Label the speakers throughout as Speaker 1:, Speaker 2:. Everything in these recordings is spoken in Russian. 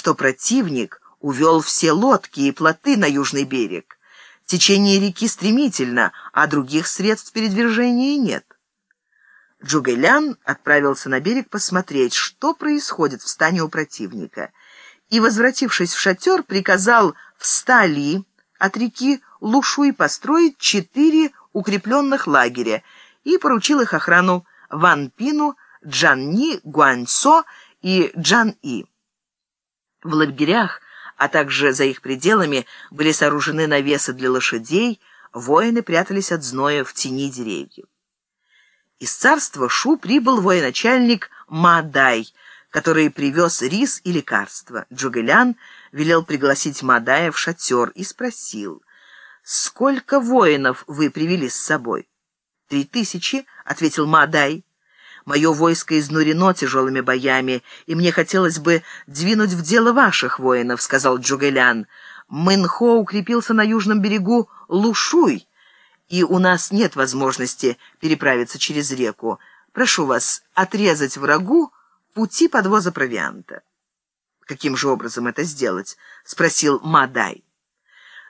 Speaker 1: что противник увел все лодки и плоты на южный берег. Течение реки стремительно, а других средств передвижения нет. Джугэлян отправился на берег посмотреть, что происходит в стане у противника, и, возвратившись в шатер, приказал в стали от реки Лушуй построить четыре укрепленных лагеря и поручил их охрану Ван Пину, Джанни, Гуаньсо и Джан-И. В лагерях а также за их пределами были сооружены навесы для лошадей, воины прятались от зноя в тени деревьев. Из царства Шу прибыл военачальник Мадай, который привез рис и лекарства. Джугэлян велел пригласить Мадая в шатер и спросил, «Сколько воинов вы привели с собой?» «Три тысячи», — ответил Мадай. Мое войско изнурено тяжелыми боями, и мне хотелось бы двинуть в дело ваших воинов», — сказал Джугэлян. «Мэнхо укрепился на южном берегу Лушуй, и у нас нет возможности переправиться через реку. Прошу вас отрезать врагу пути подвоза провианта». «Каким же образом это сделать?» — спросил Мадай.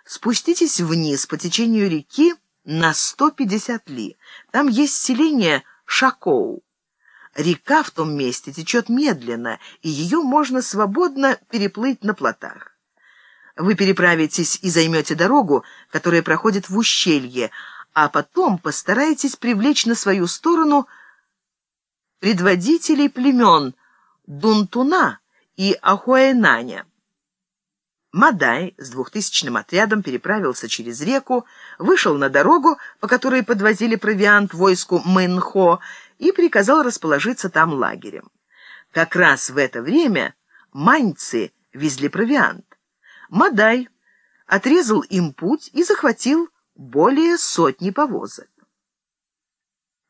Speaker 1: «Спуститесь вниз по течению реки на 150 ли. Там есть селение Шакоу. Река в том месте течет медленно, и ее можно свободно переплыть на плотах. Вы переправитесь и займете дорогу, которая проходит в ущелье, а потом постарайтесь привлечь на свою сторону предводителей племен Дунтуна и Ахуэнаня. Мадай с двухтысячным отрядом переправился через реку, вышел на дорогу, по которой подвозили провиант войску Мэнхо, и приказал расположиться там лагерем. Как раз в это время маньцы везли провиант. Мадай отрезал им путь и захватил более сотни повозок.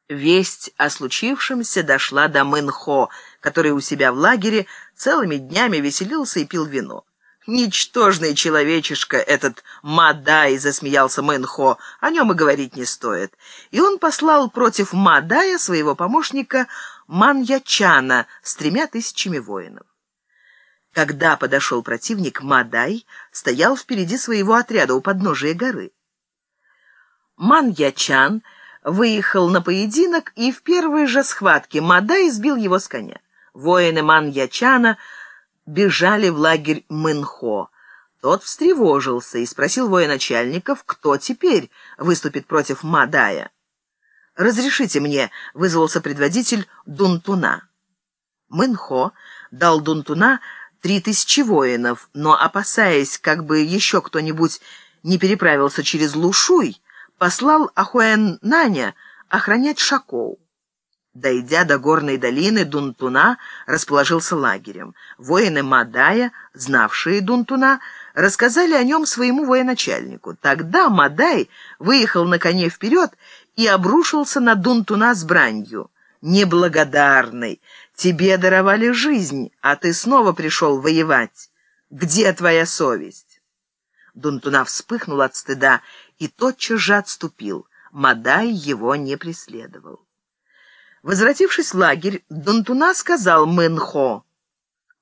Speaker 1: Весть о случившемся дошла до Мэнхо, который у себя в лагере целыми днями веселился и пил вино. «Ничтожный человечишка этот Мадай!» — засмеялся Мэнхо. «О нем и говорить не стоит». И он послал против Мадая своего помощника Маньячана с тремя тысячами воинов. Когда подошел противник, Мадай стоял впереди своего отряда у подножия горы. Маньячан выехал на поединок, и в первой же схватке Мадай сбил его с коня. Воины Маньячана — бежали в лагерь Мэнхо. Тот встревожился и спросил военачальников, кто теперь выступит против Мадая. «Разрешите мне», — вызвался предводитель Дунтуна. Мэнхо дал Дунтуна три тысячи воинов, но, опасаясь, как бы еще кто-нибудь не переправился через Лушуй, послал Ахуэн-Наня охранять Шакоу. Дойдя до горной долины, Дунтуна расположился лагерем. Воины Мадая, знавшие Дунтуна, рассказали о нем своему военачальнику. Тогда Мадай выехал на коне вперед и обрушился на Дунтуна с бранью. «Неблагодарный! Тебе даровали жизнь, а ты снова пришел воевать. Где твоя совесть?» Дунтуна вспыхнул от стыда и тотчас же отступил. Мадай его не преследовал. Возвратившись в лагерь, Дунтуна сказал Мэнхо,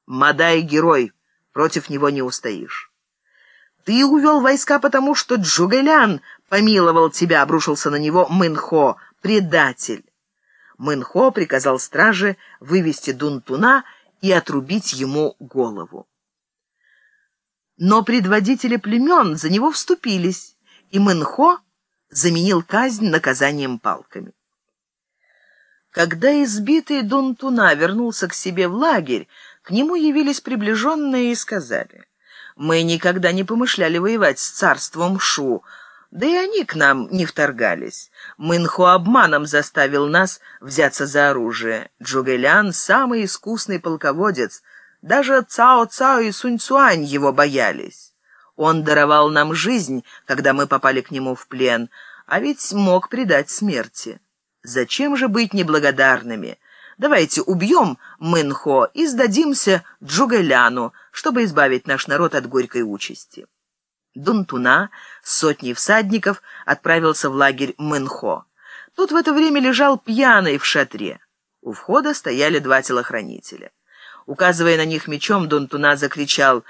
Speaker 1: «Мадай герой, против него не устоишь. Ты увел войска потому, что Джугэлян помиловал тебя», — обрушился на него Мэнхо, «предатель». Мэнхо приказал страже вывести Дунтуна и отрубить ему голову. Но предводители племен за него вступились, и Мэнхо заменил казнь наказанием палками. Когда избитый Дунтуна вернулся к себе в лагерь, к нему явились приближенные и сказали, «Мы никогда не помышляли воевать с царством Шу, да и они к нам не вторгались. Мэнхо обманом заставил нас взяться за оружие. Джугэлян — самый искусный полководец. Даже Цао-Цао и Сунь-Цуань его боялись. Он даровал нам жизнь, когда мы попали к нему в плен, а ведь мог предать смерти». Зачем же быть неблагодарными? Давайте убьем Мэнхо и сдадимся Джугэляну, чтобы избавить наш народ от горькой участи. Дунтуна с сотней всадников отправился в лагерь Мэнхо. Тут в это время лежал пьяный в шатре. У входа стояли два телохранителя. Указывая на них мечом, Дон Туна закричал